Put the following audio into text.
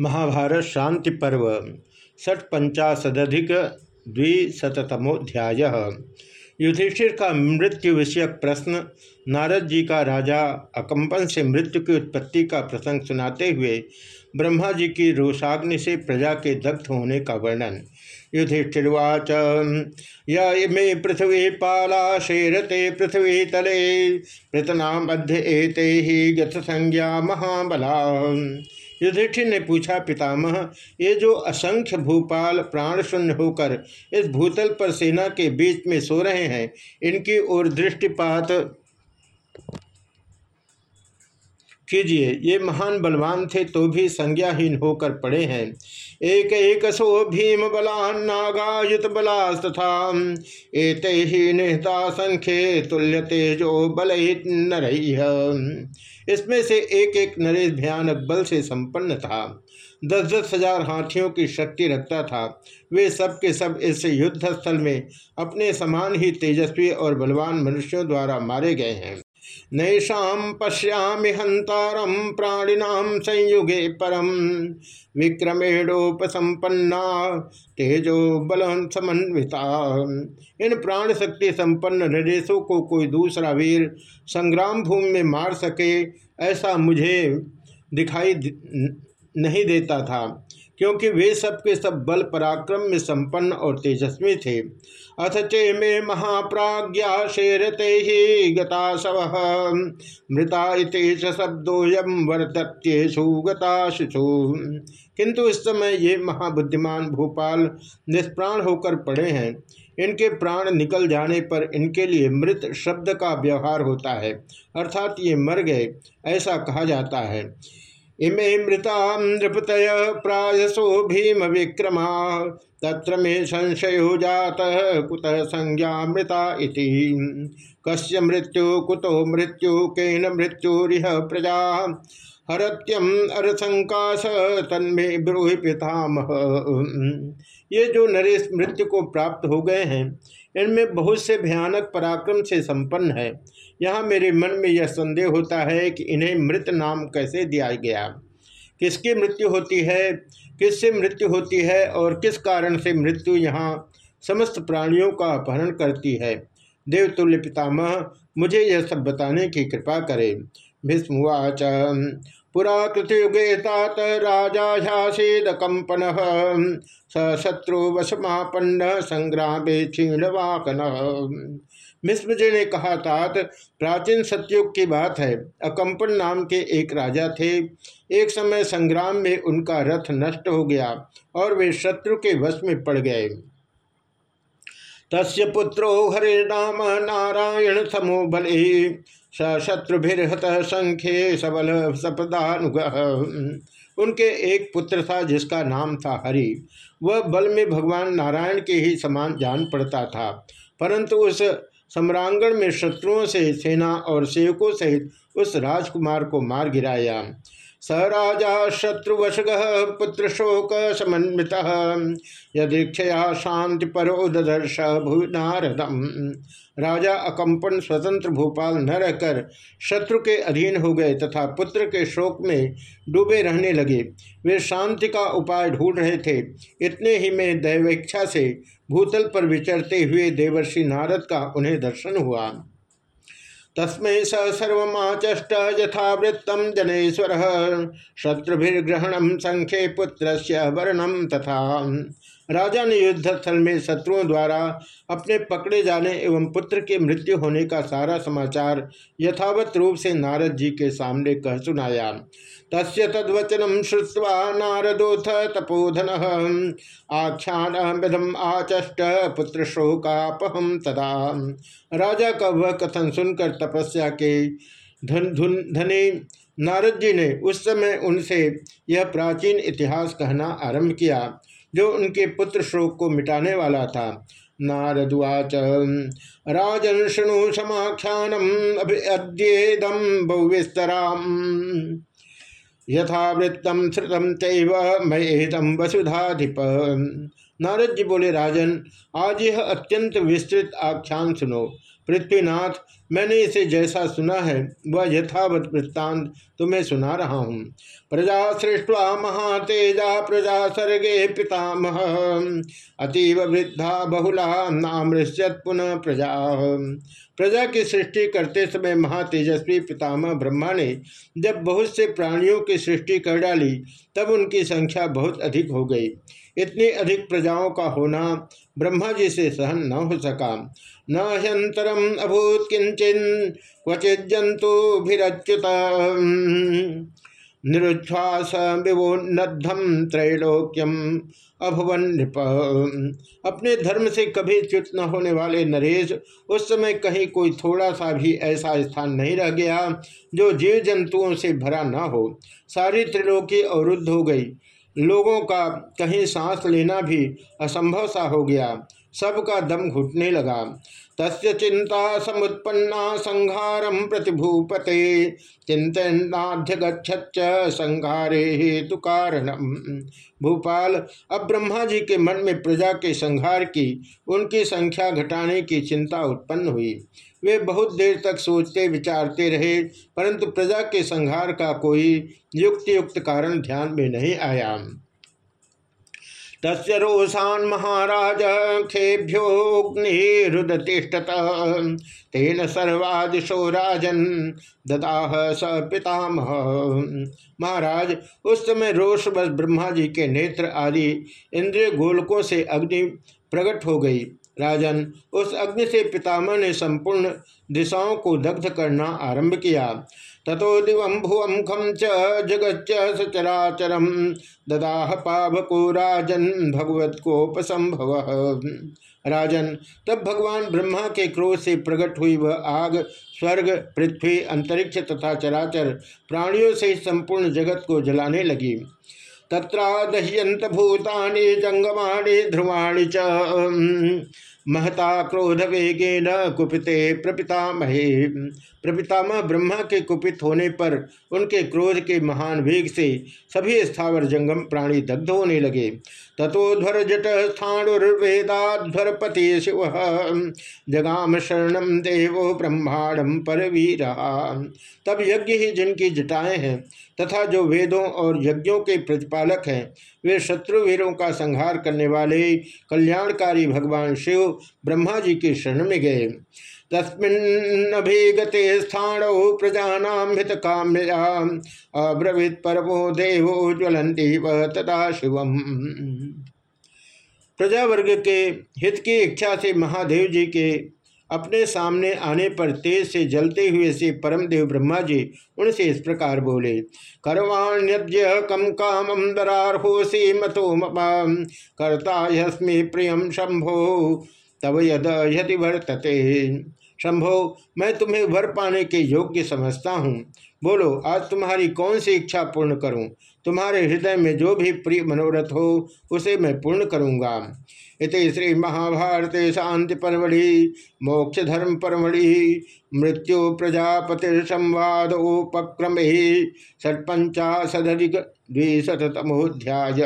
महाभारत शांति पर्व षट पंचाशदिक द्विशतमोध्याय युधिष्ठिर का मृत्यु विषयक प्रश्न, नारद जी का राजा अकंपन से मृत्यु की उत्पत्ति का प्रसंग सुनाते हुए, ब्रह्मा जी की रोषाग्नि से प्रजा के दग्ध होने का वर्णन। युधिष्ठिर्वाच ये पृथ्वी पाला शेरते पृथ्वी तले पृतना मध्य एते ही गत संज्ञा महाबला। युधिष्ठिर ने पूछा, पितामह, ये जो असंख्य भूपाल प्राण शून्य होकर इस भूतल पर सेना के बीच में सो रहे हैं, इनकी ओर दृष्टिपात कीजिए। ये महान बलवान थे तो भी संज्ञाहीन होकर पड़े हैं। एक एक सो भीम बला नागायुत बला तथा एत ही निहता संख्य तुल्य तेजो बल इसमें से एक एक नरेश भयानक बल से संपन्न था। दस दस हज़ार हाथियों की शक्ति रखता था। वे सब के सब इस युद्ध स्थल में अपने समान ही तेजस्वी और बलवान मनुष्यों द्वारा मारे गए हैं। नैषा पश्यामि हंतारम प्राणिनाम संयुगे परम। विक्रमेणोपसंपन्ना तेजो बल समन्विता। इन प्राण शक्ति संपन्न नरेशों को कोई दूसरा वीर संग्राम भूमि में मार सके, ऐसा मुझे दिखाई नहीं देता था। क्योंकि वे सब के सब बल पराक्रम में संपन्न और तेजस्वी थे। अथ चे मे महाप्राज्ञा शेरते ही गता शव मृता इतेश शब्दोयम वर्तत्येशु गता शिशु किंतु इस समय ये महाबुद्धिमान भोपाल निष्प्राण होकर पड़े हैं। इनके प्राण निकल जाने पर इनके लिए मृत शब्द का व्यवहार होता है। अर्थात ये मर गए, ऐसा कहा जाता है। इमे मृता नृपत प्रायसो भीम विक्रमा तत्र मे संशय जात कुत संज्ञा मृता इति। कस्य मृत्यु, कुतो मृत्यु, केन मृत्युरिह प्रजा? हरत्यम अरसंकाश, तन्मे ब्रूहि पितामह। ये जो नरेश मृत्यु को प्राप्त हो गए हैं, इनमें बहुत से भयानक पराक्रम से संपन्न है। यहाँ मेरे मन में यह संदेह होता है कि इन्हें मृत नाम कैसे दिया गया? किसकी मृत्यु होती है, किससे मृत्यु होती है और किस कारण से मृत्यु यहाँ समस्त प्राणियों का अपहरण करती है। देवतुल्य पितामह, मुझे यह सब बताने की कृपा करे। भीष्मवाच पुरा कृतयुगे तात राजा ह्यासेद कंपन स शत्रु वशमापन्न संग्राम क्षीणवाकन। मिश्र जी ने कहा, तात, प्राचीन सत्युग की बात है। अकम्पन नाम के एक राजा थे। एक समय संग्राम में उनका रथ नष्ट हो गया और वे शत्रु के वश में पड़ गए। तस्य पुत्रो हरिनाम नारायण समो बल। स शत्रुभिर्हत संख्ये सबल सपदानुग उनके एक पुत्र था जिसका नाम था हरि। वह बल में भगवान नारायण के ही समान जान पड़ता था। परंतु उस सम्रांगण में शत्रुओं से सेना और सेवकों सहित उस राजकुमार को मार गिराया। स राजा शत्रुवशग पुत्र शोक समन्वित यदीक्षया शांति परो ददर्श भुनारदम। राजा अकंपन स्वतंत्र भोपाल न रहकर शत्रु के अधीन हो गए तथा पुत्र के शोक में डूबे रहने लगे। वे शांति का उपाय ढूंढ रहे थे। इतने ही में दैवेक्षा से भूतल पर विचरते हुए देवर्षि नारद का उन्हें दर्शन हुआ। तस्म स सर्वचष्ट यथावृत्तम जनेश्वर। शत्रुभिर्ग्रहणम संख्य पुत्र वर्णम तथा। राजा ने युद्ध स्थल में शत्रुओं द्वारा अपने पकड़े जाने एवं पुत्र के मृत्यु होने का सारा समाचार यथावत रूप से नारद जी के सामने कह सुनाया। तस्य तद्वचनम श्रुवा नारदोथ तपोधन। आख्यान विधम आचष्ट पुत्र शोकापहम तदा। राजा का वह कथन सुनकर तपस्या के धन धुन धने नारद जी ने उस समय उनसे यह प्राचीन इतिहास कहना आरंभ किया, जो उनके पुत्र शोक को मिटाने वाला था। नारदुवाच राजन शृणु समाख्यानम अद्येदम बहुविस्तराम यथावृत्तम श्रुतम तैव मयेदम वसुधाधिप। नारद जी बोले, राजन, आज यह अत्यंत विस्तृत आख्यान सुनो। पृथ्वीनाथ, मैंने इसे जैसा सुना है, वह यथावत वृत्तांत तुम्हें सुना रहा हूँ। प्रजा सृष्टवा महातेजा, प्रजा सर्गे पितामह। अतीव वृद्धा बहुला नामृश्यत पुनः प्रजा। प्रजा की सृष्टि करते समय महातेजस्वी पितामह ब्रह्मा ने जब बहुत से प्राणियों की सृष्टि कर डाली, तब उनकी संख्या बहुत अधिक हो गई। इतनी अधिक प्रजाओं का होना ब्रह्मा जी से सहन न हो सका। न ह्यंतरम अभूत किंचन क्वचित जंतुभिच्युत निरुच्छ्वास विवोन्नद्धम त्रैलोक्यम। अभवन नृप अपने धर्म से कभी च्युत न होने वाले नरेश, उस समय कहीं कोई थोड़ा सा भी ऐसा स्थान नहीं रह गया जो जीव जंतुओं से भरा न हो। सारी त्रिलोकी अवरुद्ध हो गई। लोगों का कहीं सांस लेना भी असंभव सा हो गया। सबका दम घुटने लगा। तस्य चिंता समुत्पन्ना संहारम प्रतिभूपते। चिंतनाध्य गच्छ संहारे हेतु कारणम भूपाल, अब ब्रह्मा जी के मन में प्रजा के संहार की, उनकी संख्या घटाने की चिंता उत्पन्न हुई। वे बहुत देर तक सोचते विचारते रहे, परंतु प्रजा के संहार का कोई युक्त युक्त कारण ध्यान में नहीं आया। तस् रोषान महाराज खेभ्योग्निरुदतिष्ठत तेन सर्वादिशो राजन ददाह स पितामह। महाराज, उस समय रोष बस ब्रह्मा जी के नेत्र आदि इंद्रिय गोलकों से अग्नि प्रकट हो गई। राजन उस अग्नि से पितामह ने संपूर्ण दिशाओं को दग्ध करना आरंभ किया। ततो दिवं भुवं खम च जगच्च सचराचरम ददाह पावको राजन भगवत कोपसंभव। राजन, तब भगवान ब्रह्मा के क्रोध से प्रकट हुई वह आग, स्वर्ग, पृथ्वी, अंतरिक्ष तथा चराचर प्राणियों से संपूर्ण जगत को जलाने लगी। तत्रादह्यंत भूतानि जंगमाणि ध्रुवाणि च महता क्रोध वेगे न कुपिते प्रपितामहे। प्रपितामह ब्रह्मा के कुपित होने पर उनके क्रोध के महान वेग से सभी स्थावर जंगम प्राणी दग्ध होने लगे। तथोध्वर जट स्थाणुर्वेदाध्वर पति शिव। जगाम शरणम देवो ब्रह्मांडम पर तब यज्ञ ही जिनकी जटाएँ हैं तथा जो वेदों और यज्ञों के प्रतिपालक हैं, वे शत्रुवीरों का संहार करने वाले कल्याणकारी भगवान शिव ब्रह्मा जी के शरण में गए। तस्मिन्नभिगते स्थाण प्रजानाम हित काम्या अब्रवीत परमो देवो ज्वलंती व तथा शिवम। प्रजावर्ग के हित की इच्छा से महादेव जी के अपने सामने आने पर तेज से जलते हुए से परम देव ब्रह्मा जी उनसे इस प्रकार बोले करवाण्य कम कामम दरारहोसी मतो करता यस्मी प्रियम शंभो तब यद यदि वर्तते। शंभो मैं तुम्हें वर पाने के योग्य समझता हूँ। बोलो, आज तुम्हारी कौन सी इच्छा पूर्ण करूँ? तुम्हारे हृदय में जो भी प्रिय मनोरथ हो, उसे मैं पूर्ण करूँगा। इति श्री महाभारत शांति परमढ़ि मोक्ष धर्म परमढ़ि मृत्यु प्रजापति संवाद उपक्रम ही षटपंचाशदिक द्विशतमोध्याय